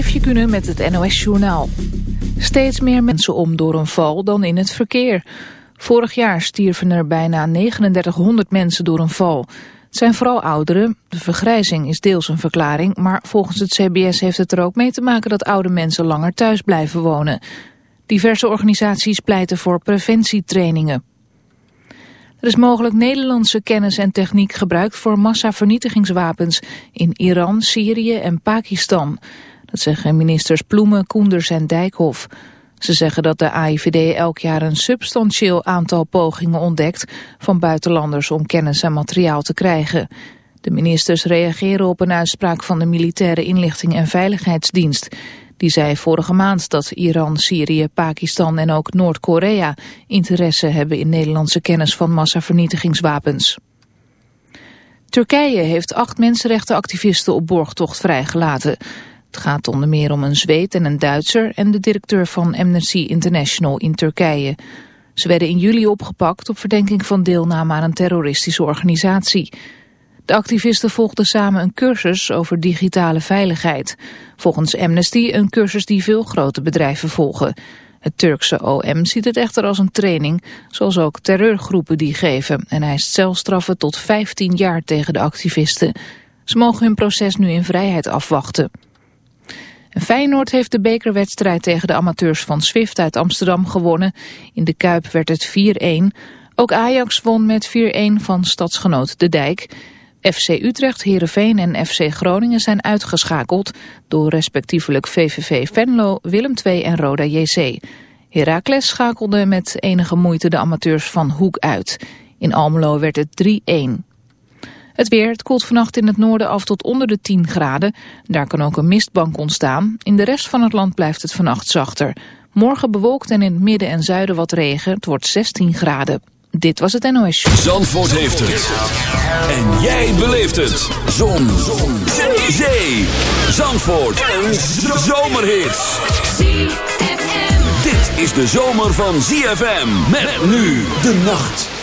Eefje kunnen met het NOS-journaal. Steeds meer mensen om door een val dan in het verkeer. Vorig jaar stierven er bijna 3900 mensen door een val. Het zijn vooral ouderen. De vergrijzing is deels een verklaring... maar volgens het CBS heeft het er ook mee te maken... dat oude mensen langer thuis blijven wonen. Diverse organisaties pleiten voor preventietrainingen. Er is mogelijk Nederlandse kennis en techniek gebruikt voor massavernietigingswapens in Iran, Syrië en Pakistan. Dat zeggen ministers Ploemen, Koenders en Dijkhoff. Ze zeggen dat de AIVD elk jaar een substantieel aantal pogingen ontdekt van buitenlanders om kennis en materiaal te krijgen. De ministers reageren op een uitspraak van de Militaire Inlichting en Veiligheidsdienst. Die zei vorige maand dat Iran, Syrië, Pakistan en ook Noord-Korea interesse hebben in Nederlandse kennis van massavernietigingswapens. Turkije heeft acht mensenrechtenactivisten op borgtocht vrijgelaten. Het gaat onder meer om een Zweed en een Duitser en de directeur van Amnesty International in Turkije. Ze werden in juli opgepakt op verdenking van deelname aan een terroristische organisatie. De activisten volgden samen een cursus over digitale veiligheid. Volgens Amnesty een cursus die veel grote bedrijven volgen. Het Turkse OM ziet het echter als een training, zoals ook terreurgroepen die geven. En eist celstraffen tot 15 jaar tegen de activisten. Ze mogen hun proces nu in vrijheid afwachten. Feyenoord heeft de bekerwedstrijd tegen de amateurs van Swift uit Amsterdam gewonnen. In de Kuip werd het 4-1. Ook Ajax won met 4-1 van stadsgenoot De Dijk. FC Utrecht, Heerenveen en FC Groningen zijn uitgeschakeld... door respectievelijk VVV Venlo, Willem II en Roda JC. Heracles schakelde met enige moeite de amateurs van Hoek uit. In Almelo werd het 3-1. Het weer, het koelt vannacht in het noorden af tot onder de 10 graden. Daar kan ook een mistbank ontstaan. In de rest van het land blijft het vannacht zachter. Morgen bewolkt en in het midden en zuiden wat regen. Het wordt 16 graden. Dit was het NOS. Zandvoort heeft het. En jij beleeft het. Zon. Zon. Zee. Zandvoort. Een zomerhit. Dit is de zomer van ZFM. Met nu de nacht.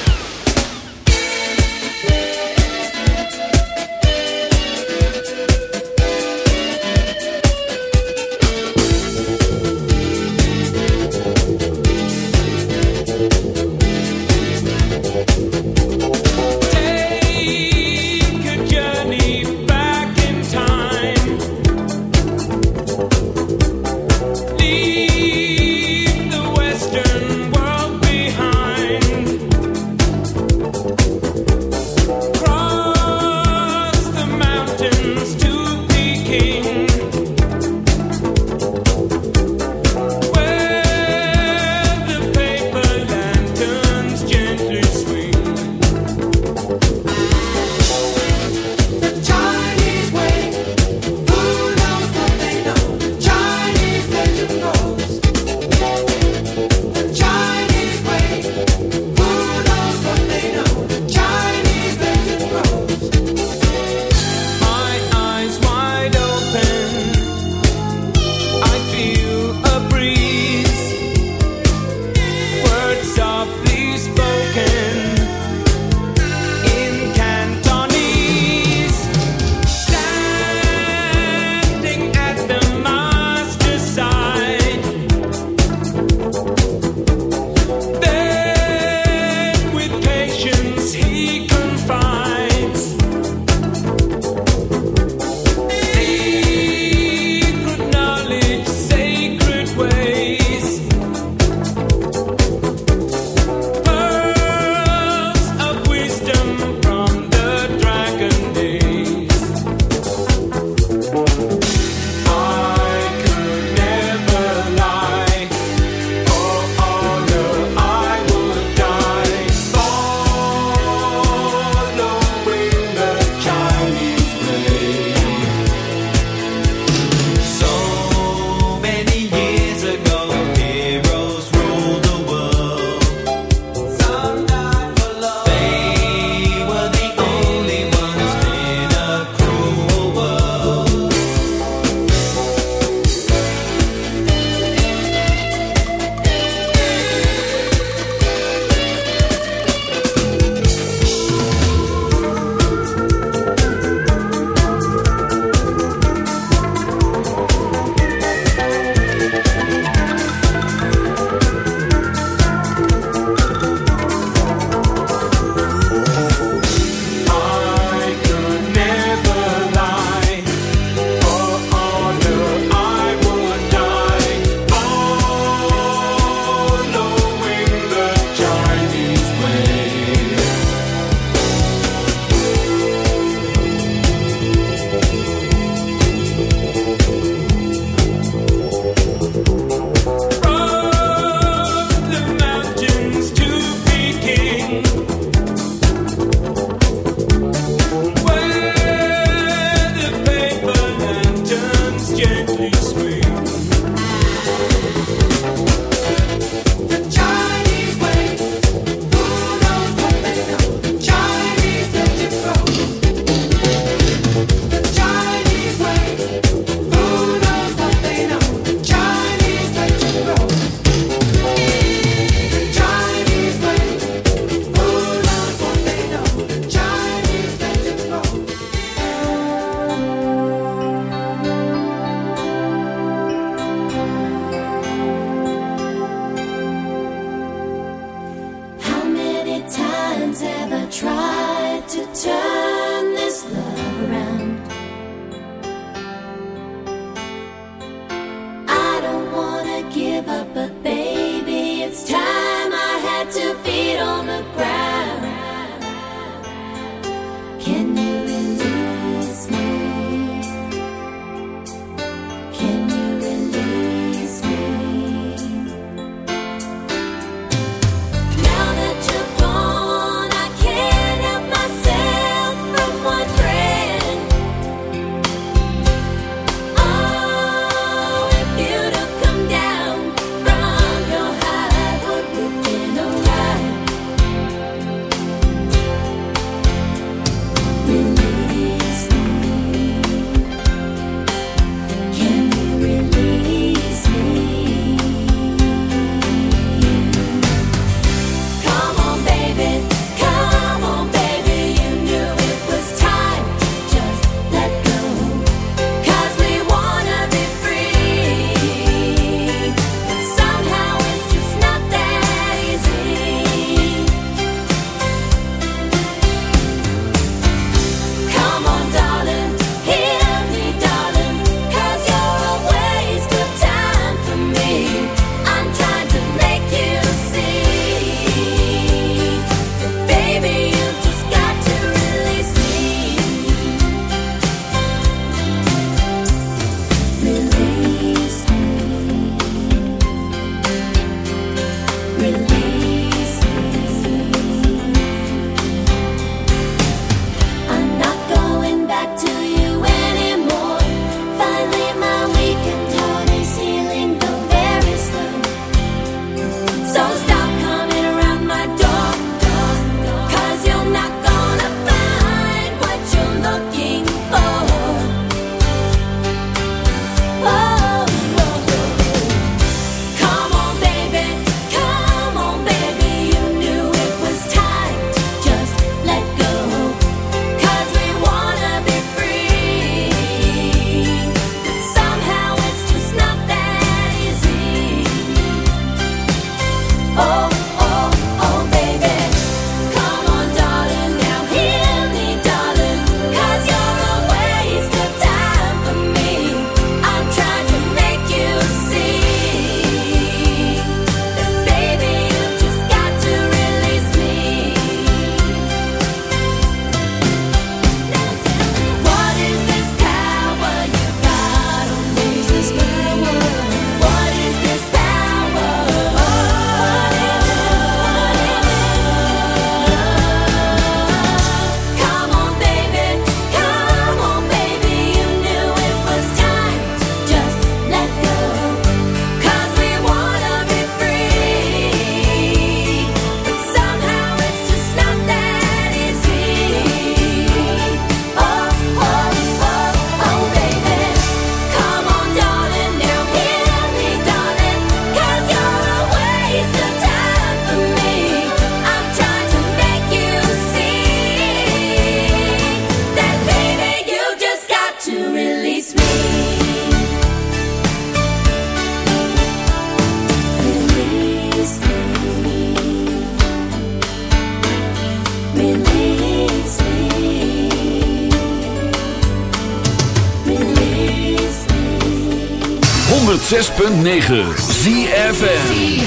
106.9 ZFN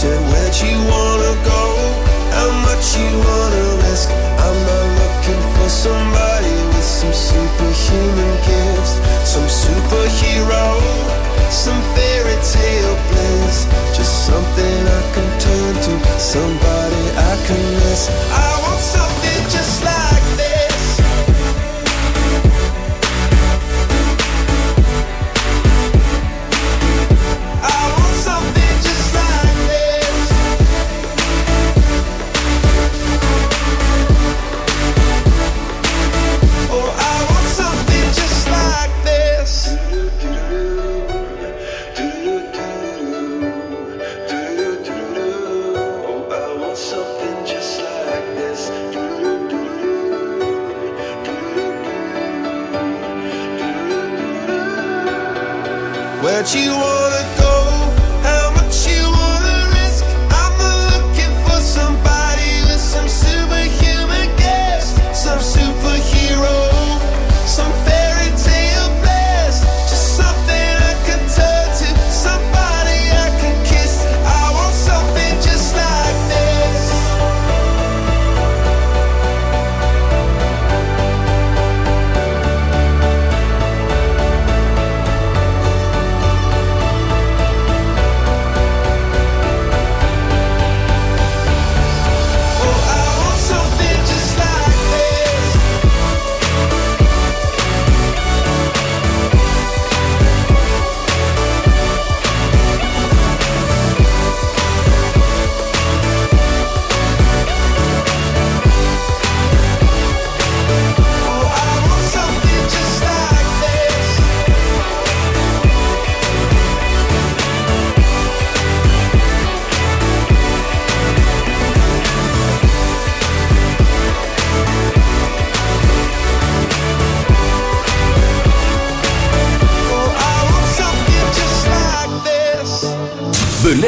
said, what you want?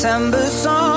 September song.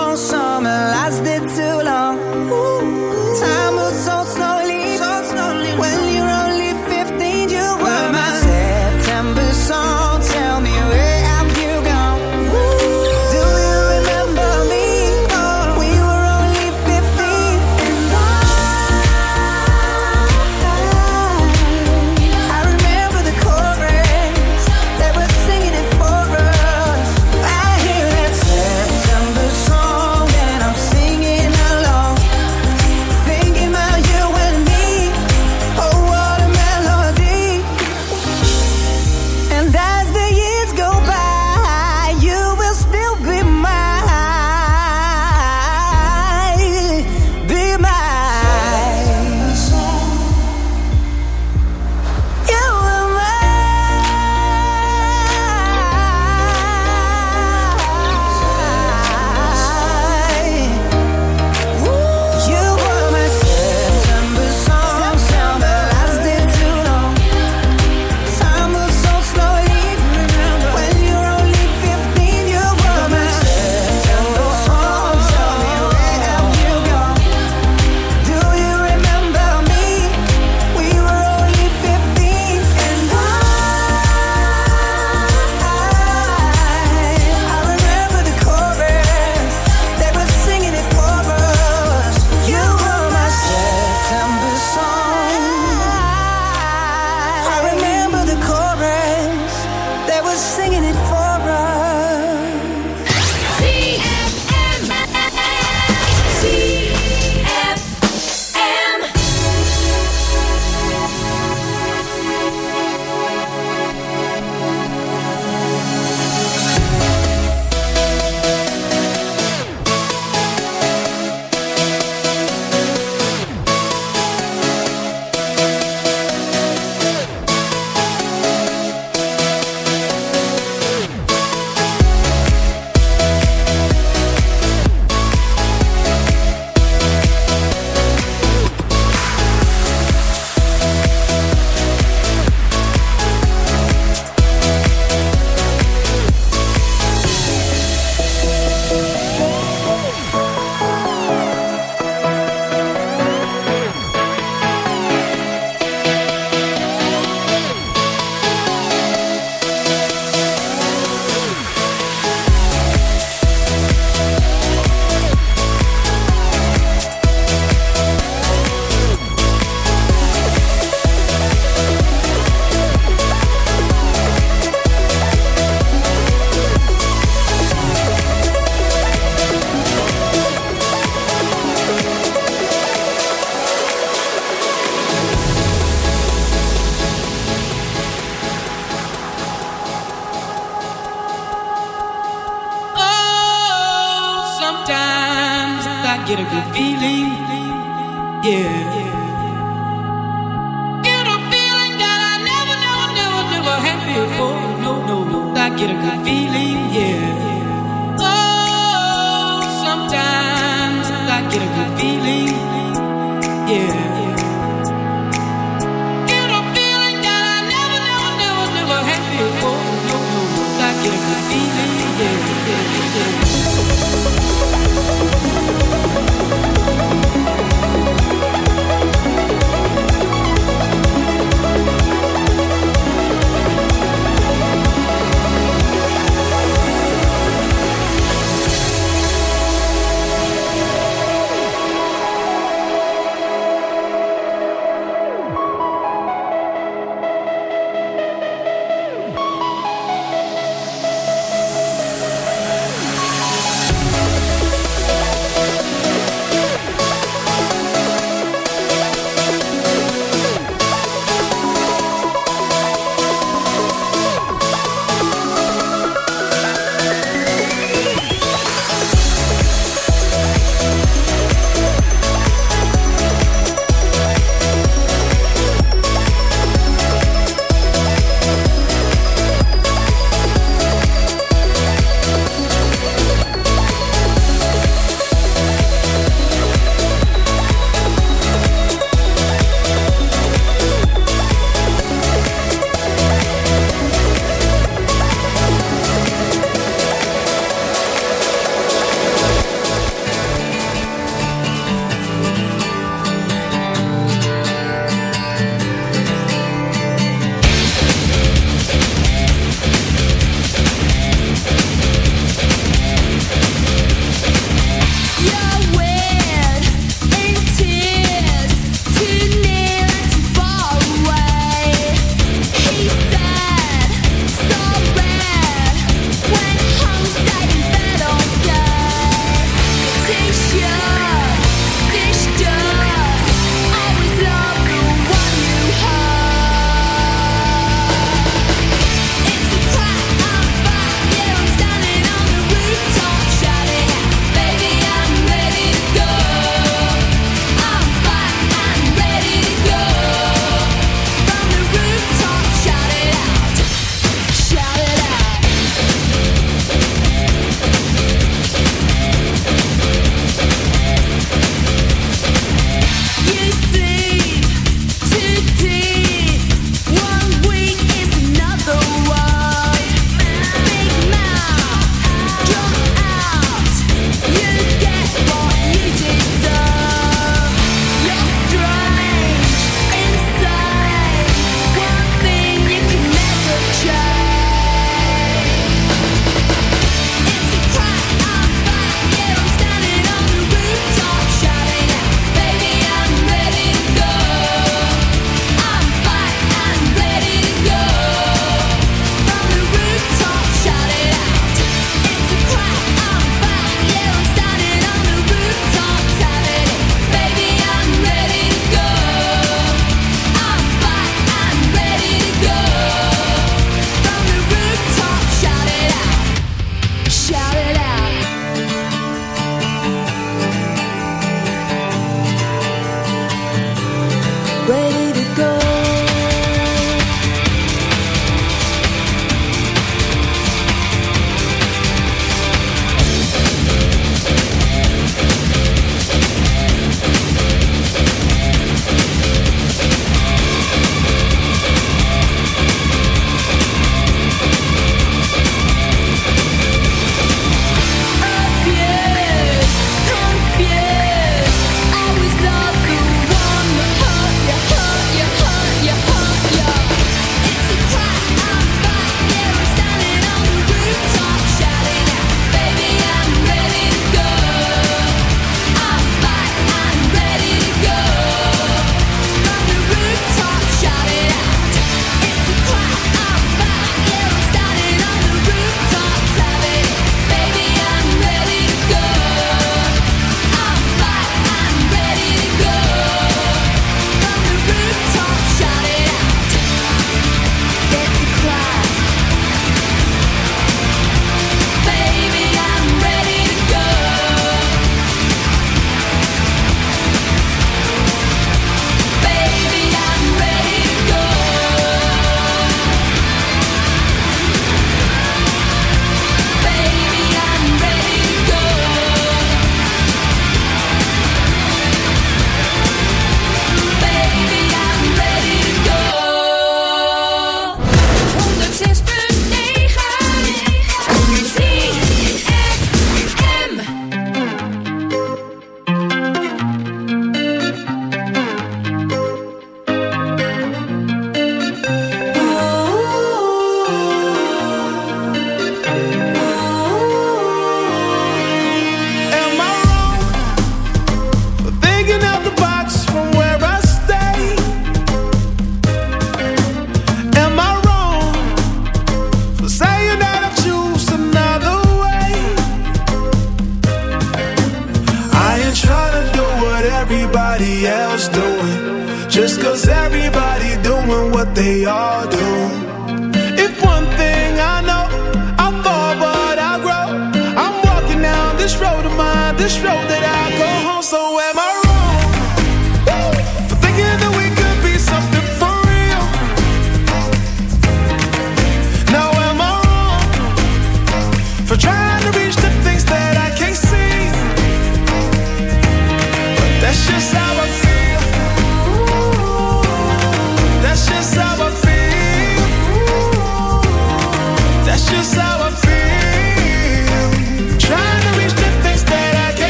yeah.